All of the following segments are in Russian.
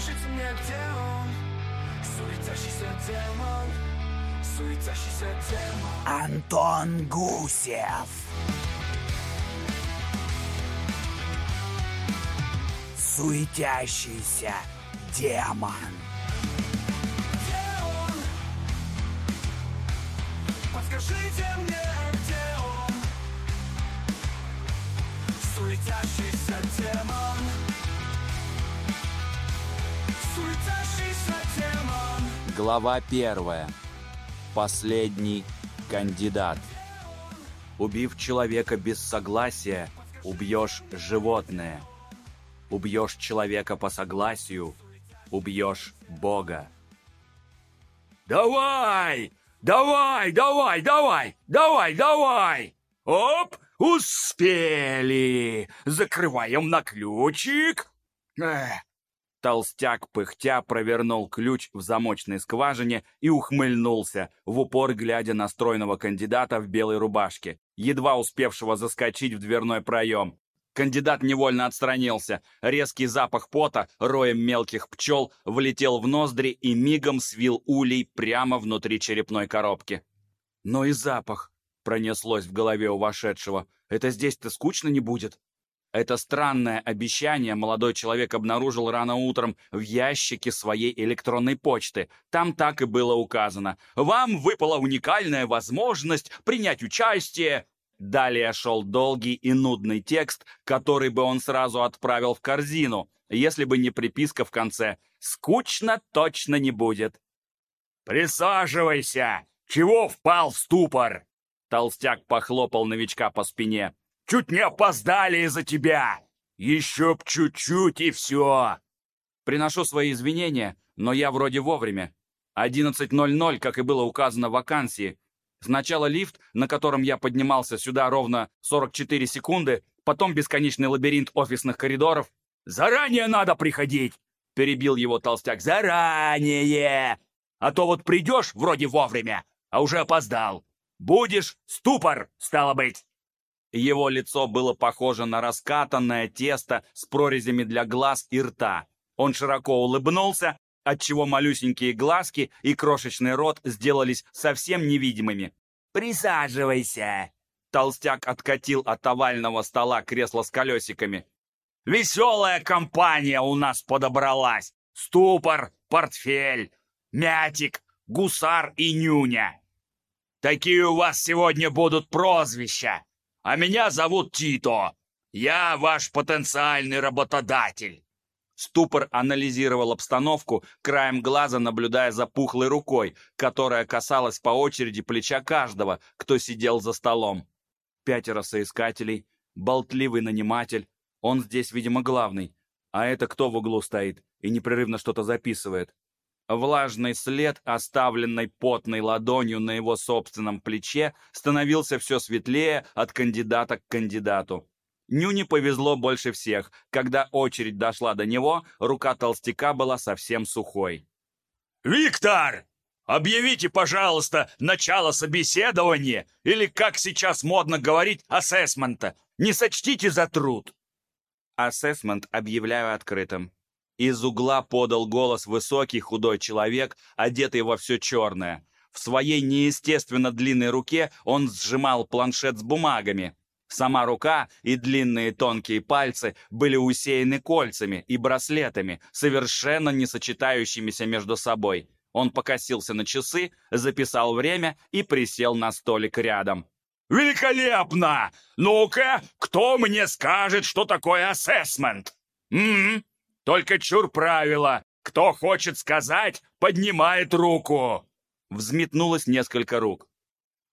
Скажите мне, где он? Суетящийся демон Суетящийся демон Антон Гусев. Суетящийся демон. Где он? Подскажите мне, где он? Суетящийся демон Глава первая. Последний кандидат. Убив человека без согласия, убьешь животное. Убьешь человека по согласию, убьешь Бога. Давай! Давай, давай, давай! Давай, давай! Оп! Успели! Закрываем на ключик! Эх, Толстяк пыхтя провернул ключ в замочной скважине и ухмыльнулся, в упор глядя на стройного кандидата в белой рубашке, едва успевшего заскочить в дверной проем. Кандидат невольно отстранился. Резкий запах пота, роем мелких пчел, влетел в ноздри и мигом свил улей прямо внутри черепной коробки. «Но и запах!» — пронеслось в голове у вошедшего. «Это здесь-то скучно не будет?» Это странное обещание молодой человек обнаружил рано утром в ящике своей электронной почты. Там так и было указано. «Вам выпала уникальная возможность принять участие...» Далее шел долгий и нудный текст, который бы он сразу отправил в корзину, если бы не приписка в конце «Скучно точно не будет». Присаживайся! Чего впал в ступор? Толстяк похлопал новичка по спине. Чуть не опоздали из-за тебя! Еще б чуть-чуть и все!» Приношу свои извинения, но я вроде вовремя. 11.00, как и было указано в вакансии. Сначала лифт, на котором я поднимался сюда ровно 44 секунды, потом бесконечный лабиринт офисных коридоров. «Заранее надо приходить!» — перебил его толстяк. «Заранее! А то вот придешь вроде вовремя, а уже опоздал. Будешь ступор, стало быть!» Его лицо было похоже на раскатанное тесто с прорезями для глаз и рта. Он широко улыбнулся, отчего малюсенькие глазки и крошечный рот сделались совсем невидимыми. «Присаживайся!» Толстяк откатил от овального стола кресло с колесиками. «Веселая компания у нас подобралась! Ступор, портфель, мятик, гусар и нюня! Такие у вас сегодня будут прозвища! А меня зовут Тито! Я ваш потенциальный работодатель!» Ступор анализировал обстановку, краем глаза наблюдая за пухлой рукой, которая касалась по очереди плеча каждого, кто сидел за столом. Пятеро соискателей, болтливый наниматель, он здесь, видимо, главный. А это кто в углу стоит и непрерывно что-то записывает? Влажный след, оставленный потной ладонью на его собственном плече, становился все светлее от кандидата к кандидату. Нюне повезло больше всех. Когда очередь дошла до него, рука толстяка была совсем сухой. «Виктор, объявите, пожалуйста, начало собеседования, или, как сейчас модно говорить, ассессмента. Не сочтите за труд». Ассессмент объявляю открытым. Из угла подал голос высокий худой человек, одетый во все черное. В своей неестественно длинной руке он сжимал планшет с бумагами. Сама рука и длинные тонкие пальцы были усеяны кольцами и браслетами, совершенно не сочетающимися между собой. Он покосился на часы, записал время и присел на столик рядом. «Великолепно! Ну-ка, кто мне скажет, что такое ассессмент? М Только чур правила. Кто хочет сказать, поднимает руку!» Взметнулось несколько рук.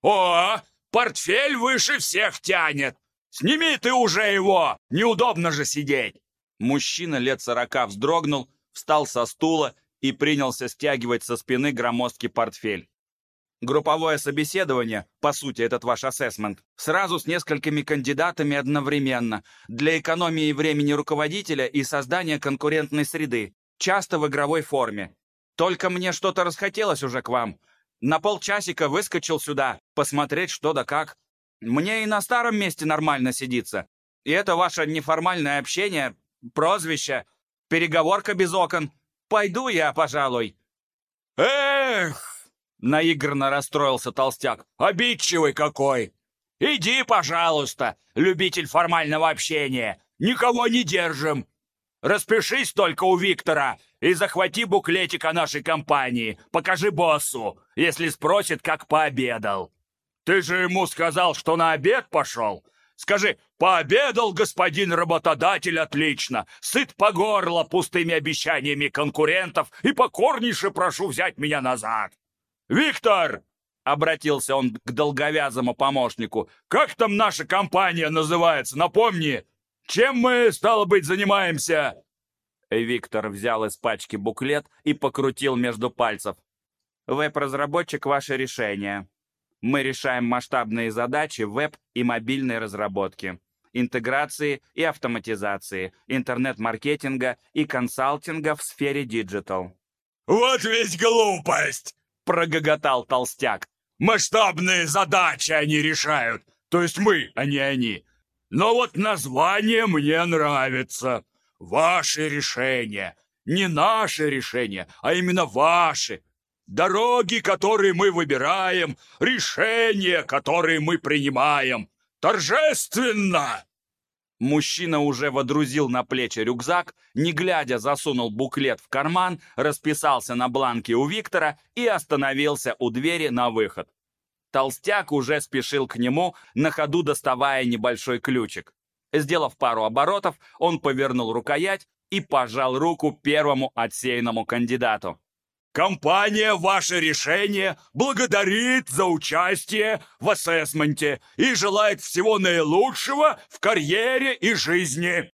«О, портфель выше всех тянет! Сними ты уже его! Неудобно же сидеть!» Мужчина лет сорока вздрогнул, встал со стула и принялся стягивать со спины громоздкий портфель. Групповое собеседование, по сути, этот ваш ассессмент, сразу с несколькими кандидатами одновременно, для экономии времени руководителя и создания конкурентной среды, часто в игровой форме. Только мне что-то расхотелось уже к вам. На полчасика выскочил сюда, посмотреть что да как. Мне и на старом месте нормально сидится. И это ваше неформальное общение, прозвище, переговорка без окон. Пойду я, пожалуй». «Эх!» — наигранно расстроился толстяк. «Обидчивый какой! Иди, пожалуйста, любитель формального общения. Никого не держим. Распишись только у Виктора и захвати буклетик о нашей компании. Покажи боссу, если спросит, как пообедал. Ты же ему сказал, что на обед пошел. Скажи, пообедал господин работодатель отлично, сыт по горло пустыми обещаниями конкурентов и покорнейше прошу взять меня назад. Виктор, обратился он к долговязому помощнику, как там наша компания называется, напомни. Чем мы, стало быть, занимаемся?» Виктор взял из пачки буклет и покрутил между пальцев. «Веб-разработчик — ваше решение. Мы решаем масштабные задачи веб и мобильной разработки, интеграции и автоматизации, интернет-маркетинга и консалтинга в сфере digital». «Вот ведь глупость!» — прогоготал толстяк. «Масштабные задачи они решают, то есть мы, а не они. Но вот название мне нравится. Ваши решения. Не наши решения, а именно ваши. Дороги, которые мы выбираем, решения, которые мы принимаем. Торжественно!» Мужчина уже водрузил на плечи рюкзак, не глядя засунул буклет в карман, расписался на бланке у Виктора и остановился у двери на выход. Толстяк уже спешил к нему, на ходу доставая небольшой ключик. Сделав пару оборотов, он повернул рукоять и пожал руку первому отсеянному кандидату. «Компания «Ваше решение» благодарит за участие в ассессменте и желает всего наилучшего в карьере и жизни».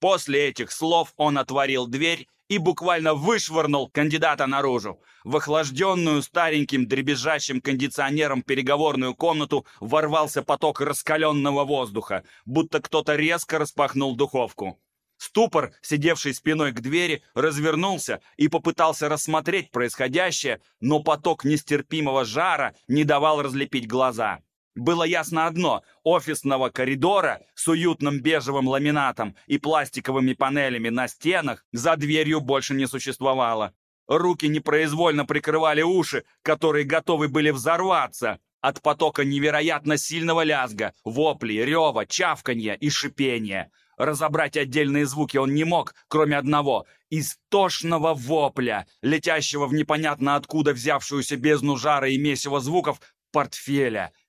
После этих слов он отворил дверь и буквально вышвырнул кандидата наружу. В охлажденную стареньким дребезжащим кондиционером переговорную комнату ворвался поток раскаленного воздуха, будто кто-то резко распахнул духовку. Ступор, сидевший спиной к двери, развернулся и попытался рассмотреть происходящее, но поток нестерпимого жара не давал разлепить глаза. Было ясно одно – офисного коридора с уютным бежевым ламинатом и пластиковыми панелями на стенах за дверью больше не существовало. Руки непроизвольно прикрывали уши, которые готовы были взорваться от потока невероятно сильного лязга, воплей, рева, чавканья и шипения. Разобрать отдельные звуки он не мог, кроме одного – истошного вопля, летящего в непонятно откуда взявшуюся бездну жара и месиво звуков портфеля –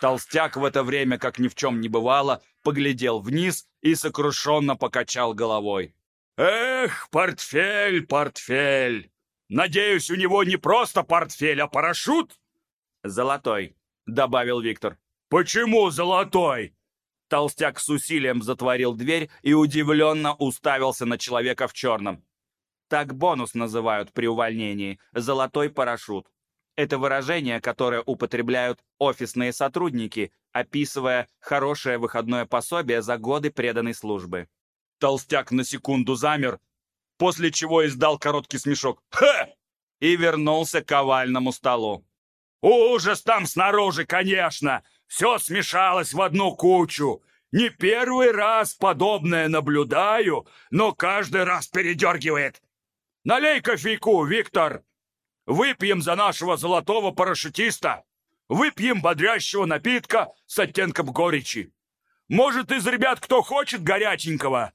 Толстяк в это время, как ни в чем не бывало, поглядел вниз и сокрушенно покачал головой. «Эх, портфель, портфель! Надеюсь, у него не просто портфель, а парашют?» «Золотой», — добавил Виктор. «Почему золотой?» Толстяк с усилием затворил дверь и удивленно уставился на человека в черном. Так бонус называют при увольнении — золотой парашют. Это выражение, которое употребляют офисные сотрудники, описывая хорошее выходное пособие за годы преданной службы. Толстяк на секунду замер, после чего издал короткий смешок. «Ха!» и вернулся к овальному столу. «Ужас там снаружи, конечно! Все смешалось в одну кучу! Не первый раз подобное наблюдаю, но каждый раз передергивает! Налей кофейку, Виктор!» Выпьем за нашего золотого парашютиста! Выпьем бодрящего напитка с оттенком горечи! Может, из ребят кто хочет горяченького?»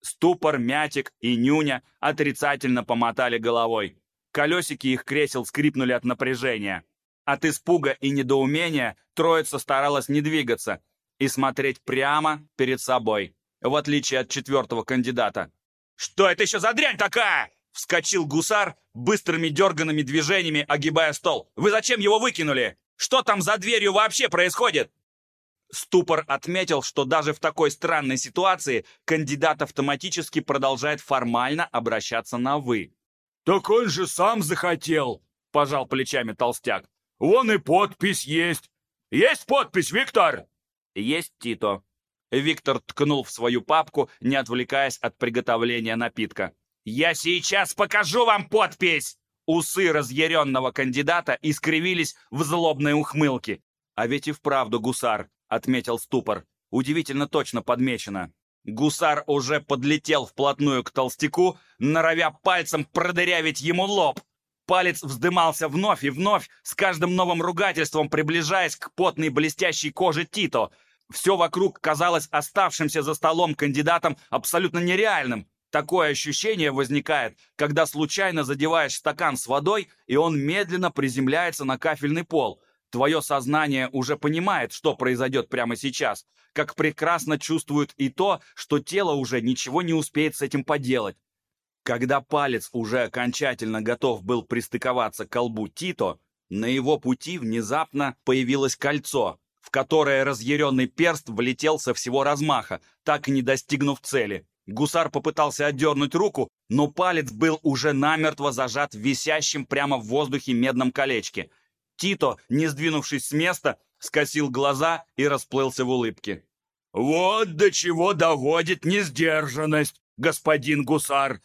Ступор, Мятик и Нюня отрицательно помотали головой. Колесики их кресел скрипнули от напряжения. От испуга и недоумения троица старалась не двигаться и смотреть прямо перед собой, в отличие от четвертого кандидата. «Что это еще за дрянь такая?» Вскочил гусар, быстрыми дерганными движениями огибая стол. «Вы зачем его выкинули? Что там за дверью вообще происходит?» Ступор отметил, что даже в такой странной ситуации кандидат автоматически продолжает формально обращаться на «вы». «Так он же сам захотел!» — пожал плечами толстяк. «Вон и подпись есть! Есть подпись, Виктор?» «Есть, Тито». Виктор ткнул в свою папку, не отвлекаясь от приготовления напитка. «Я сейчас покажу вам подпись!» Усы разъяренного кандидата искривились в злобной ухмылке. «А ведь и вправду гусар», — отметил ступор. «Удивительно точно подмечено». Гусар уже подлетел вплотную к толстяку, норовя пальцем продырявить ему лоб. Палец вздымался вновь и вновь, с каждым новым ругательством приближаясь к потной блестящей коже Тито. Все вокруг казалось оставшимся за столом кандидатом абсолютно нереальным. Такое ощущение возникает, когда случайно задеваешь стакан с водой, и он медленно приземляется на кафельный пол. Твое сознание уже понимает, что произойдет прямо сейчас, как прекрасно чувствует и то, что тело уже ничего не успеет с этим поделать. Когда палец уже окончательно готов был пристыковаться к колбу Тито, на его пути внезапно появилось кольцо, в которое разъяренный перст влетел со всего размаха, так и не достигнув цели. Гусар попытался отдернуть руку, но палец был уже намертво зажат в висящем прямо в воздухе медном колечке. Тито, не сдвинувшись с места, скосил глаза и расплылся в улыбке. «Вот до чего доводит несдержанность, господин гусар!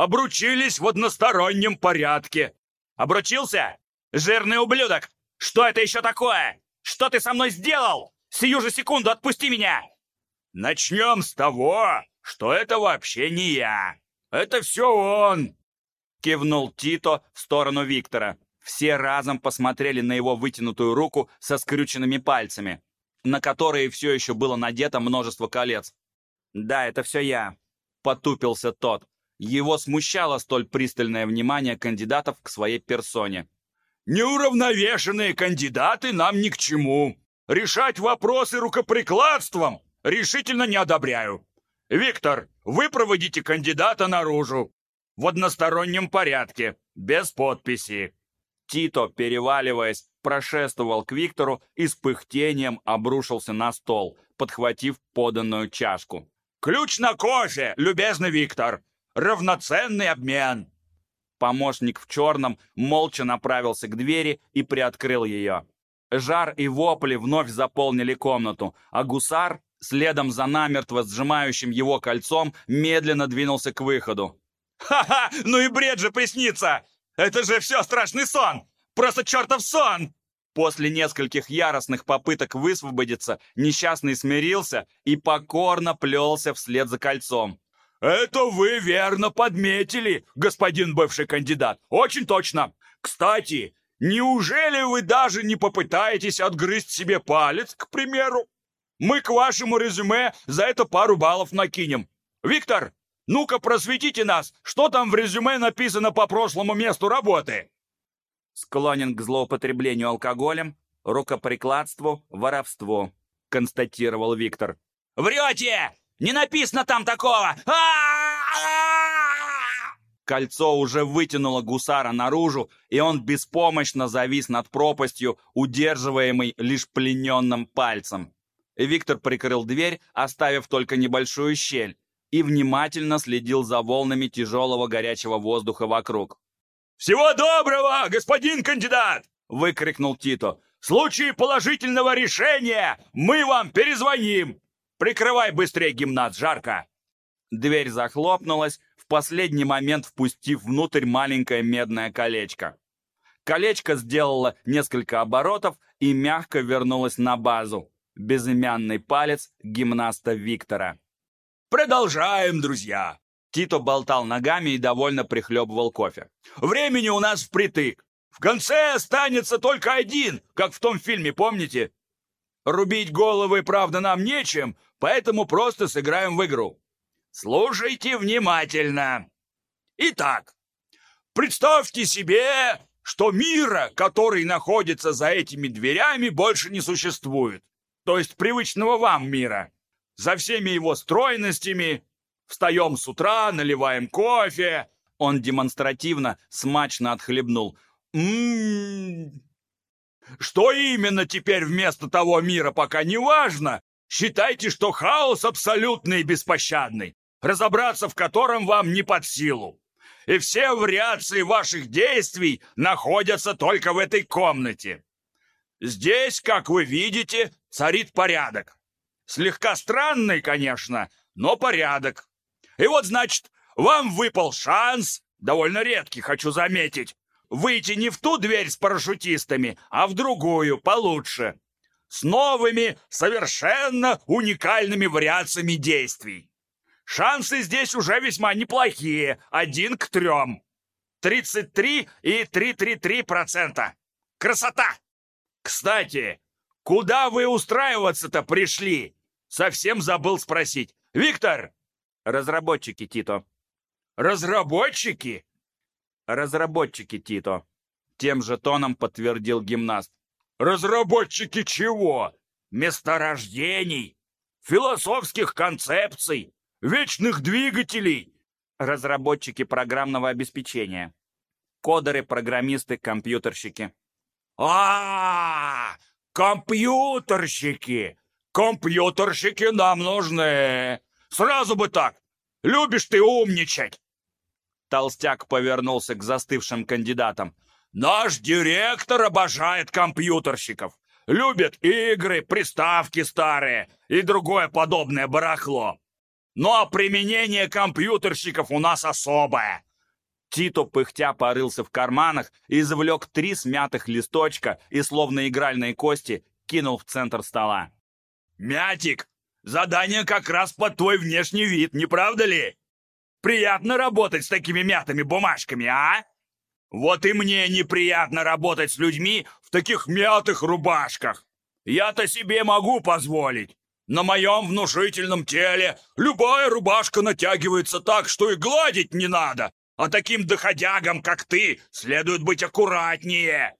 Обручились в одностороннем порядке!» «Обручился? Жирный ублюдок! Что это еще такое? Что ты со мной сделал? Сию же секунду отпусти меня!» «Начнем с того, что это вообще не я. Это все он!» Кивнул Тито в сторону Виктора. Все разом посмотрели на его вытянутую руку со скрюченными пальцами, на которые все еще было надето множество колец. «Да, это все я», — потупился тот. Его смущало столь пристальное внимание кандидатов к своей персоне. «Неуравновешенные кандидаты нам ни к чему. Решать вопросы рукоприкладством решительно не одобряю. Виктор, вы проводите кандидата наружу. В одностороннем порядке, без подписи. Тито, переваливаясь, прошествовал к Виктору и с пыхтением обрушился на стол, подхватив поданную чашку. «Ключ на кофе, любезный Виктор! Равноценный обмен!» Помощник в черном молча направился к двери и приоткрыл ее. Жар и вопли вновь заполнили комнату, а гусар, следом за намертво сжимающим его кольцом, медленно двинулся к выходу. «Ха-ха! Ну и бред же приснится! Это же все страшный сон! Просто чертов сон!» После нескольких яростных попыток высвободиться, несчастный смирился и покорно плелся вслед за кольцом. «Это вы верно подметили, господин бывший кандидат. Очень точно. Кстати, неужели вы даже не попытаетесь отгрызть себе палец, к примеру? Мы к вашему резюме за это пару баллов накинем. Виктор, ну-ка просветите нас, что там в резюме написано по прошлому месту работы?» Склонен к злоупотреблению алкоголем, рукоприкладству, воровству, констатировал Виктор. «Врете! Не написано там такого! Кольцо уже вытянуло гусара наружу, и он беспомощно завис над пропастью, удерживаемый лишь плененным пальцем. Виктор прикрыл дверь, оставив только небольшую щель, и внимательно следил за волнами тяжелого горячего воздуха вокруг. «Всего доброго, господин кандидат!» — выкрикнул Тито. «В случае положительного решения мы вам перезвоним! Прикрывай быстрее гимназ, жарко!» Дверь захлопнулась, в последний момент впустив внутрь маленькое медное колечко. Колечко сделало несколько оборотов и мягко вернулось на базу безымянный палец гимнаста Виктора. «Продолжаем, друзья!» Тито болтал ногами и довольно прихлебывал кофе. «Времени у нас впритык. В конце останется только один, как в том фильме, помните? Рубить головы, правда, нам нечем, поэтому просто сыграем в игру. Слушайте внимательно. Итак, представьте себе, что мира, который находится за этими дверями, больше не существует то есть привычного вам мира. За всеми его стройностями встаем с утра, наливаем кофе. Он демонстративно смачно отхлебнул. М-м-м. Что именно теперь вместо того мира, пока не важно. Считайте, что хаос абсолютный и беспощадный, разобраться в котором вам не под силу. И все вариации ваших действий находятся только в этой комнате. Здесь, как вы видите, царит порядок. Слегка странный, конечно, но порядок. И вот, значит, вам выпал шанс, довольно редкий, хочу заметить, выйти не в ту дверь с парашютистами, а в другую, получше, с новыми, совершенно уникальными вариациями действий. Шансы здесь уже весьма неплохие. Один к трем. 33 и 333%. Красота! Кстати, куда вы устраиваться-то пришли? Совсем забыл спросить. Виктор! Разработчики, Тито. Разработчики? Разработчики, Тито. Тем же тоном подтвердил гимнаст. Разработчики чего? Месторождений? Философских концепций? Вечных двигателей? Разработчики программного обеспечения. Кодеры, программисты, компьютерщики. А, -а, -а компьютерщики! Компьютерщики нам нужны! Сразу бы так! Любишь ты умничать!» Толстяк повернулся к застывшим кандидатам. «Наш директор обожает компьютерщиков. Любит игры, приставки старые и другое подобное барахло. А применение компьютерщиков у нас особое. Тито пыхтя порылся в карманах, извлек три смятых листочка и, словно игральные кости, кинул в центр стола. «Мятик, задание как раз под твой внешний вид, не правда ли? Приятно работать с такими мятыми бумажками, а? Вот и мне неприятно работать с людьми в таких мятых рубашках. Я-то себе могу позволить. На моем внушительном теле любая рубашка натягивается так, что и гладить не надо, а таким доходягам, как ты, следует быть аккуратнее.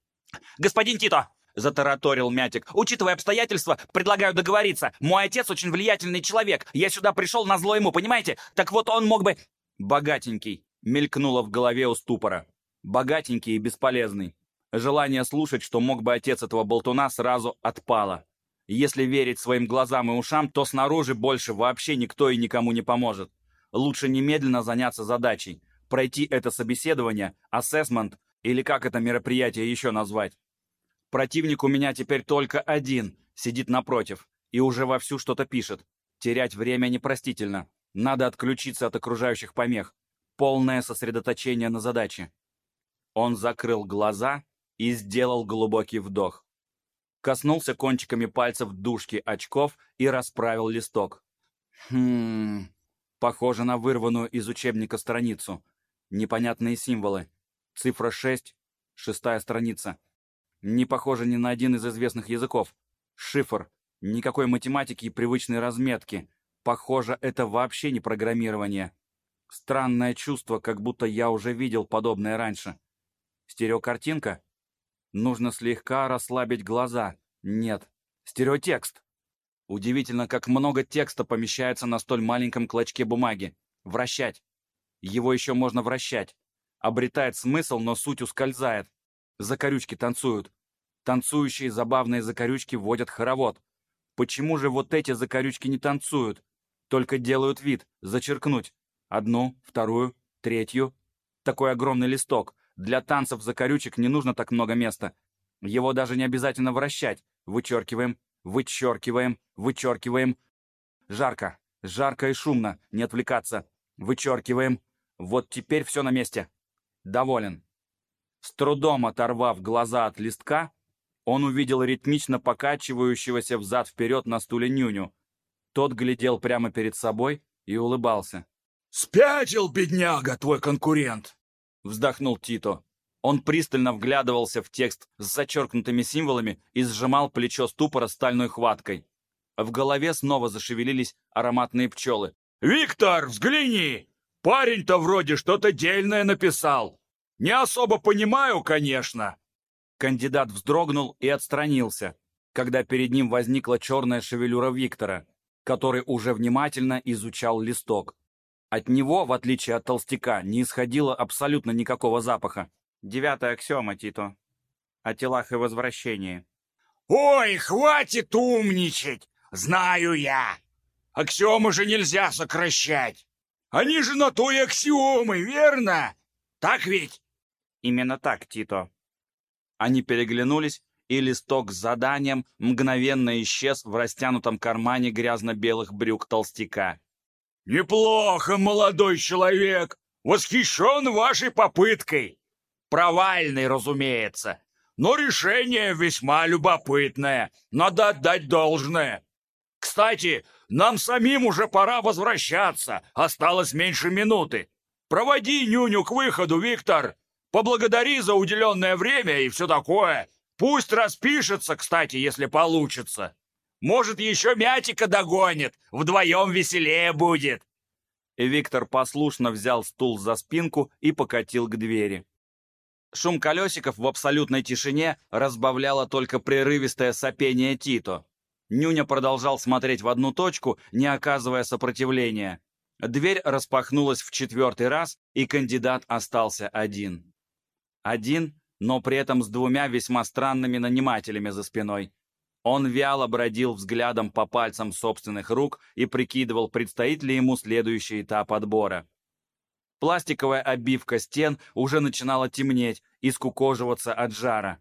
Господин Тито, затараторил Мятик. «Учитывая обстоятельства, предлагаю договориться. Мой отец очень влиятельный человек. Я сюда пришел на зло ему, понимаете? Так вот он мог бы...» «Богатенький», — мелькнуло в голове у ступора. «Богатенький и бесполезный». Желание слушать, что мог бы отец этого болтуна, сразу отпало. Если верить своим глазам и ушам, то снаружи больше вообще никто и никому не поможет. Лучше немедленно заняться задачей пройти это собеседование, ассессмент или как это мероприятие еще назвать. Противник у меня теперь только один, сидит напротив и уже вовсю что-то пишет. Терять время непростительно. Надо отключиться от окружающих помех. Полное сосредоточение на задаче. Он закрыл глаза и сделал глубокий вдох. Коснулся кончиками пальцев дужки очков и расправил листок. Хм, похоже на вырванную из учебника страницу. Непонятные символы. Цифра 6, шестая страница. Не похоже ни на один из известных языков. Шифр. Никакой математики и привычной разметки. Похоже, это вообще не программирование. Странное чувство, как будто я уже видел подобное раньше. Стереокартинка? Нужно слегка расслабить глаза. Нет. Стереотекст. Удивительно, как много текста помещается на столь маленьком клочке бумаги. Вращать. Его еще можно вращать. Обретает смысл, но суть ускользает. Закорючки танцуют. Танцующие забавные закорючки вводят хоровод. Почему же вот эти закорючки не танцуют? Только делают вид, зачеркнуть. Одну, вторую, третью. Такой огромный листок. Для танцев закорючек не нужно так много места. Его даже не обязательно вращать. Вычеркиваем, вычеркиваем, вычеркиваем. Жарко, жарко и шумно, не отвлекаться. Вычеркиваем, вот теперь все на месте. Доволен. С трудом оторвав глаза от листка, он увидел ритмично покачивающегося взад-вперед на стуле нюню. Тот глядел прямо перед собой и улыбался. «Спятил, бедняга, твой конкурент!» Вздохнул Тито. Он пристально вглядывался в текст с зачеркнутыми символами и сжимал плечо ступора стальной хваткой. В голове снова зашевелились ароматные пчелы. «Виктор, взгляни! Парень-то вроде что-то дельное написал. Не особо понимаю, конечно. Кандидат вздрогнул и отстранился, когда перед ним возникла черная шевелюра Виктора, который уже внимательно изучал листок. От него, в отличие от толстяка, не исходило абсолютно никакого запаха. Девятая аксиома, Тито. О телах и возвращении. «Ой, хватит умничать! Знаю я! Аксиомы же нельзя сокращать! Они же на то и аксиомы, верно? Так ведь? Именно так, Тито. Они переглянулись, и листок с заданием мгновенно исчез в растянутом кармане грязно-белых брюк толстяка. «Неплохо, молодой человек! Восхищен вашей попыткой! Провальной, разумеется, но решение весьма любопытное, надо отдать должное. Кстати, нам самим уже пора возвращаться. Осталось меньше минуты. Проводи нюню к выходу, Виктор. Поблагодари за уделенное время и все такое. Пусть распишется, кстати, если получится. Может, еще Мятика догонит. Вдвоем веселее будет. Виктор послушно взял стул за спинку и покатил к двери. Шум колесиков в абсолютной тишине разбавляло только прерывистое сопение Тито. Нюня продолжал смотреть в одну точку, не оказывая сопротивления. Дверь распахнулась в четвертый раз, и кандидат остался один. Один, но при этом с двумя весьма странными нанимателями за спиной. Он вяло бродил взглядом по пальцам собственных рук и прикидывал, предстоит ли ему следующий этап отбора. Пластиковая обивка стен уже начинала темнеть и скукоживаться от жара.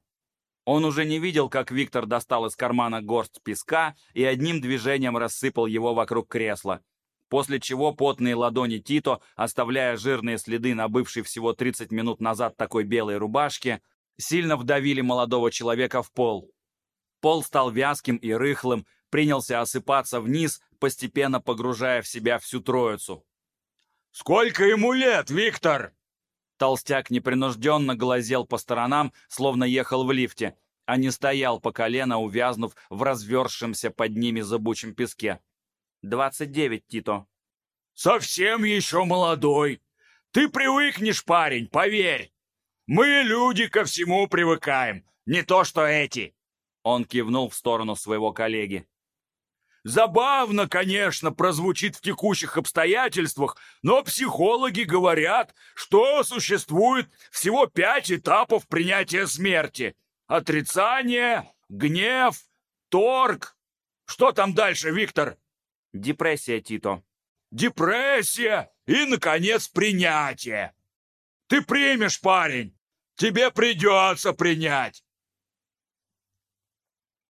Он уже не видел, как Виктор достал из кармана горсть песка и одним движением рассыпал его вокруг кресла, после чего потные ладони Тито, оставляя жирные следы на бывшей всего 30 минут назад такой белой рубашке, сильно вдавили молодого человека в пол. Пол стал вязким и рыхлым, принялся осыпаться вниз, постепенно погружая в себя всю троицу. «Сколько ему лет, Виктор?» Толстяк непринужденно глазел по сторонам, словно ехал в лифте, а не стоял по колено, увязнув в развершемся под ними зыбучем песке. «Двадцать девять, Тито». «Совсем еще молодой. Ты привыкнешь, парень, поверь. Мы, люди, ко всему привыкаем, не то что эти». Он кивнул в сторону своего коллеги. Забавно, конечно, прозвучит в текущих обстоятельствах, но психологи говорят, что существует всего пять этапов принятия смерти. Отрицание, гнев, торг. Что там дальше, Виктор? Депрессия, Тито. Депрессия и, наконец, принятие. Ты примешь, парень. Тебе придется принять.